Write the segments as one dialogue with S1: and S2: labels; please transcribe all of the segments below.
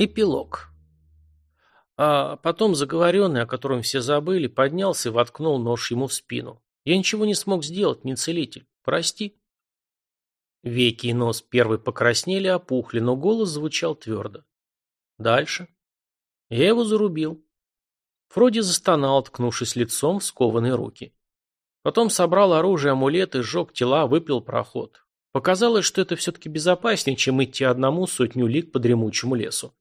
S1: Эпилог. А потом заговоренный, о котором все забыли, поднялся и воткнул нож ему в спину. Я ничего не смог сделать, не целитель. Прости. Веки и нос первый покраснели, опухли, но голос звучал твердо. Дальше. Я его зарубил. Фроди застонал, ткнувшись лицом в скованные руки. Потом собрал оружие, амулеты, сжег тела, выпил проход. Показалось, что это все-таки безопаснее, чем идти одному сотню лиг по дремучему лесу.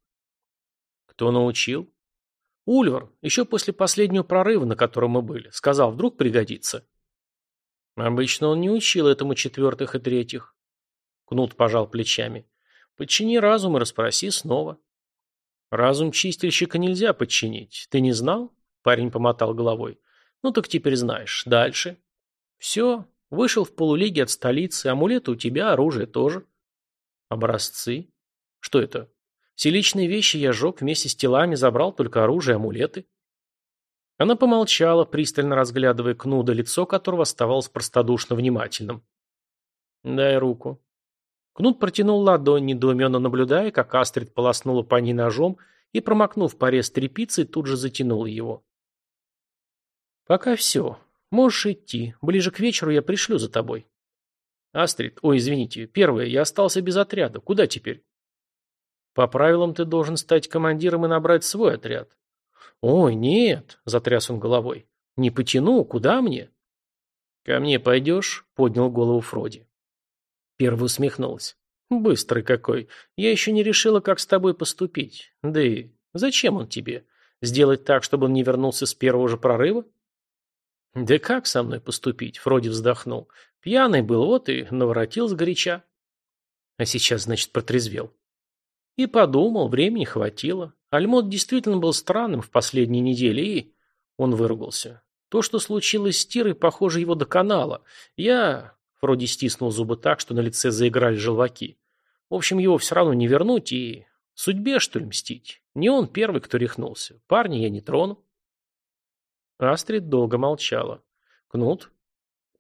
S1: Кто научил? Ульвар, еще после последнего прорыва, на котором мы были. Сказал, вдруг пригодится. Обычно он не учил этому четвертых и третьих. Кнут пожал плечами. Подчини разум и расспроси снова. Разум чистильщика нельзя подчинить. Ты не знал? Парень помотал головой. Ну так теперь знаешь. Дальше. Все. Вышел в полулиге от столицы. Амулеты у тебя, оружие тоже. Образцы? Что это? Все личные вещи я сжег вместе с телами, забрал только оружие, амулеты. Она помолчала, пристально разглядывая Кнуда, лицо которого оставалось простодушно внимательным. «Дай руку». Кнут протянул ладонь, недоуменно наблюдая, как Астрид полоснула по ней ножом и, промокнув порез тряпицей, тут же затянула его. «Пока все. Можешь идти. Ближе к вечеру я пришлю за тобой». «Астрид, ой, извините, первое, я остался без отряда. Куда теперь?» По правилам ты должен стать командиром и набрать свой отряд. Ой, нет, затряс он головой. Не потяну, куда мне? Ко мне пойдешь? Поднял голову Фроди. Первый усмехнулась. Быстрый какой. Я еще не решила, как с тобой поступить. Да и зачем он тебе? Сделать так, чтобы он не вернулся с первого же прорыва? Да как со мной поступить? Фроди вздохнул. Пьяный был, вот и наворотил сгоряча. А сейчас, значит, протрезвел. И подумал, времени хватило. Альмот действительно был странным в последние недели, и... Он выругался. То, что случилось с Тирой, похоже, его доконало. Я... Вроде стиснул зубы так, что на лице заиграли желваки. В общем, его все равно не вернуть и... Судьбе, что ли, мстить? Не он первый, кто рехнулся. Парня я не трону. Астрид долго молчала. Кнут?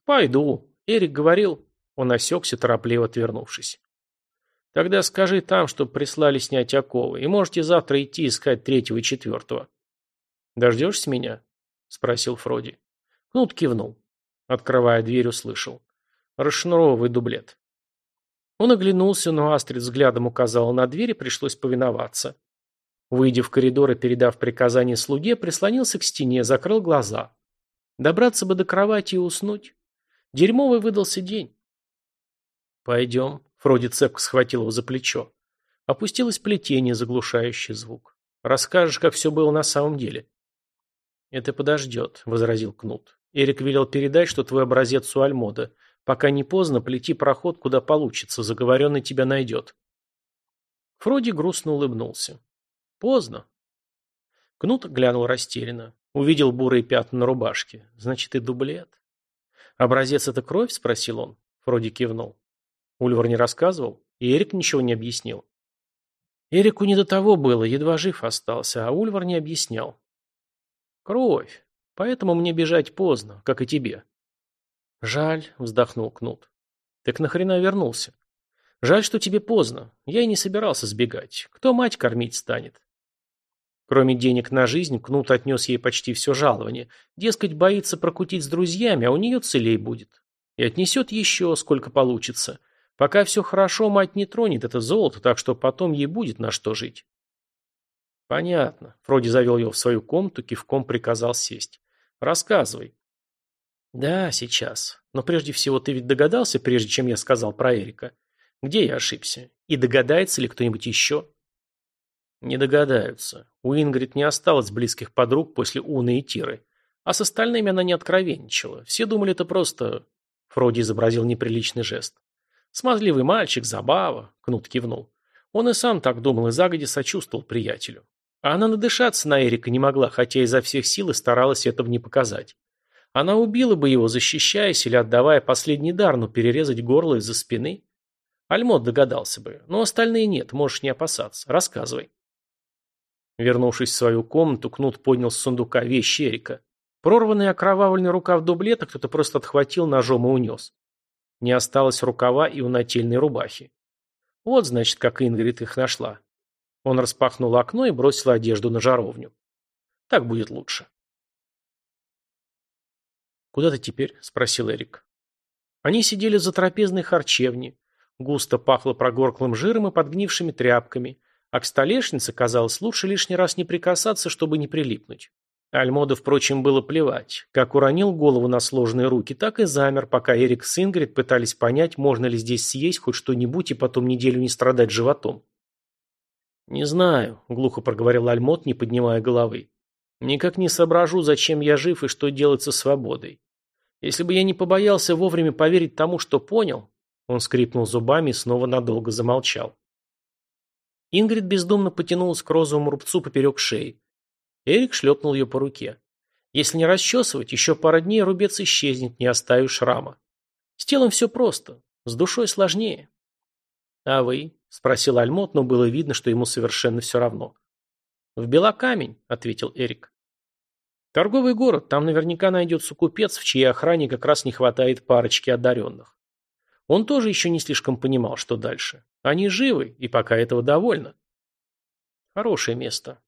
S1: Пойду. Эрик говорил. Он осекся, торопливо отвернувшись. Тогда скажи там, чтобы прислали снять оковы, и можете завтра идти искать третьего и четвертого. Дождешься меня? Спросил Фроди. Кнут кивнул. Открывая дверь, услышал. Расшнуровывай дублет. Он оглянулся, но Астрид взглядом указала на дверь, и пришлось повиноваться. Выйдя в коридор и передав приказание слуге, прислонился к стене, закрыл глаза. Добраться бы до кровати и уснуть. Дерьмовый выдался день. «Пойдем», Фроди цепко схватил его за плечо. Опустилось плетение, заглушающее звук. «Расскажешь, как все было на самом деле?» «Это подождет», — возразил Кнут. «Эрик велел передать, что твой образец у Альмода. Пока не поздно, плети проход, куда получится. Заговоренный тебя найдет». Фроди грустно улыбнулся. «Поздно». Кнут глянул растерянно. Увидел бурые пятна на рубашке. «Значит, и дублет». «Образец — это кровь?» — спросил он. Фроди кивнул. Ульвар не рассказывал, и Эрик ничего не объяснил. Эрику не до того было, едва жив остался, а Ульвар не объяснял. Кровь. Поэтому мне бежать поздно, как и тебе. Жаль, вздохнул Кнут. Так нахрена вернулся? Жаль, что тебе поздно. Я и не собирался сбегать. Кто мать кормить станет? Кроме денег на жизнь, Кнут отнес ей почти все жалование. Дескать, боится прокутить с друзьями, а у нее целей будет. И отнесет еще, сколько получится. Пока все хорошо, мать не тронет это золото, так что потом ей будет на что жить. Понятно. Фроди завел ее в свою комнату, кивком приказал сесть. Рассказывай. Да, сейчас. Но прежде всего ты ведь догадался, прежде чем я сказал про Эрика? Где я ошибся? И догадается ли кто-нибудь еще? Не догадаются. У Ингрид не осталось близких подруг после Уны и Тиры. А с остальными она не откровенничала. Все думали, это просто... Фроди изобразил неприличный жест. Смазливый мальчик, забава, Кнут кивнул. Он и сам так думал и загоди сочувствовал приятелю. А она надышаться на Эрика не могла, хотя изо всех сил и старалась этого не показать. Она убила бы его, защищаясь или отдавая последний дар, но перерезать горло из-за спины. Альмот догадался бы, но остальные нет, можешь не опасаться. Рассказывай. Вернувшись в свою комнату, Кнут поднял с сундука вещи Эрика. Прорванный окровавленный рукав дублета кто-то просто отхватил ножом и унес. Не осталось рукава и у нательной рубахи. Вот, значит, как Ингрид их нашла. Он распахнул окно и бросил одежду на жаровню. Так будет лучше. «Куда ты теперь?» – спросил Эрик. Они сидели за трапезной харчевни. Густо пахло прогорклым жиром и подгнившими тряпками, а к столешнице, казалось, лучше лишний раз не прикасаться, чтобы не прилипнуть. Альмоду, впрочем, было плевать. Как уронил голову на сложные руки, так и замер, пока Эрик с Ингрид пытались понять, можно ли здесь съесть хоть что-нибудь и потом неделю не страдать животом. «Не знаю», — глухо проговорил Альмот, не поднимая головы. «Никак не соображу, зачем я жив и что делать со свободой. Если бы я не побоялся вовремя поверить тому, что понял...» Он скрипнул зубами и снова надолго замолчал. Ингрид бездумно потянулась к розовому рубцу поперек шеи. Эрик шлепнул ее по руке. Если не расчесывать, еще пара дней рубец исчезнет, не оставив шрама. С телом все просто, с душой сложнее. А вы? Спросил Альмот, но было видно, что ему совершенно все равно. В Белокамень, ответил Эрик. Торговый город, там наверняка найдется купец, в чьей охране как раз не хватает парочки одаренных. Он тоже еще не слишком понимал, что дальше. Они живы, и пока этого довольно. Хорошее место.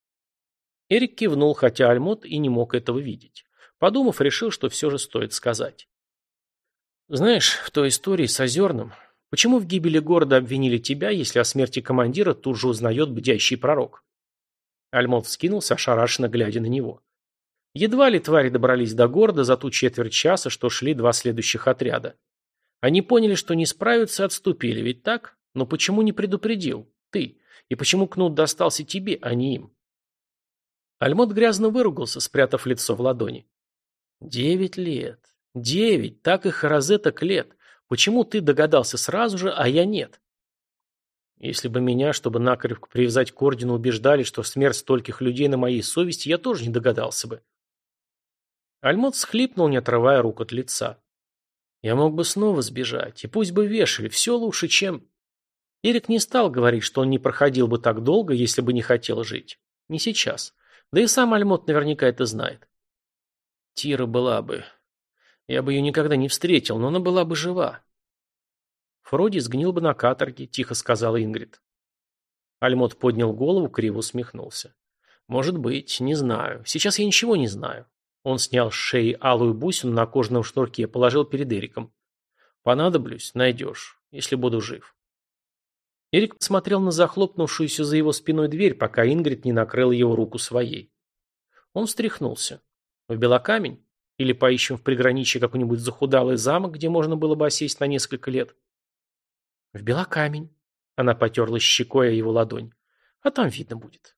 S1: Эрик кивнул, хотя Альмот и не мог этого видеть. Подумав, решил, что все же стоит сказать. «Знаешь, в той истории с Озерным, почему в гибели города обвинили тебя, если о смерти командира тут же узнает бдящий пророк?» Альмот вскинулся, ошарашенно глядя на него. Едва ли твари добрались до города за ту четверть часа, что шли два следующих отряда. Они поняли, что не справятся, отступили, ведь так? Но почему не предупредил? Ты. И почему кнут достался тебе, а не им? Альмот грязно выругался, спрятав лицо в ладони. «Девять лет. Девять. Так их розеток лет. Почему ты догадался сразу же, а я нет?» Если бы меня, чтобы накоревку привязать к ордену, убеждали, что смерть стольких людей на моей совести, я тоже не догадался бы. Альмот схлипнул, не отрывая рук от лица. Я мог бы снова сбежать, и пусть бы вешали, все лучше, чем... Эрик не стал говорить, что он не проходил бы так долго, если бы не хотел жить. Не сейчас. Да и сам Альмот наверняка это знает. Тира была бы... Я бы ее никогда не встретил, но она была бы жива. Фроди сгнил бы на каторге, тихо сказала Ингрид. Альмот поднял голову, криво усмехнулся. Может быть, не знаю. Сейчас я ничего не знаю. Он снял с шеи алую бусину на кожаном шнурке, положил перед Эриком. Понадоблюсь, найдешь, если буду жив. Эрик посмотрел на захлопнувшуюся за его спиной дверь, пока Ингрид не накрыла его руку своей. Он встряхнулся. В Белокамень? Или поищем в приграничье какой-нибудь захудалый замок, где можно было бы осесть на несколько лет? В Белокамень. Она потерлась щекой о его ладонь. А там видно будет.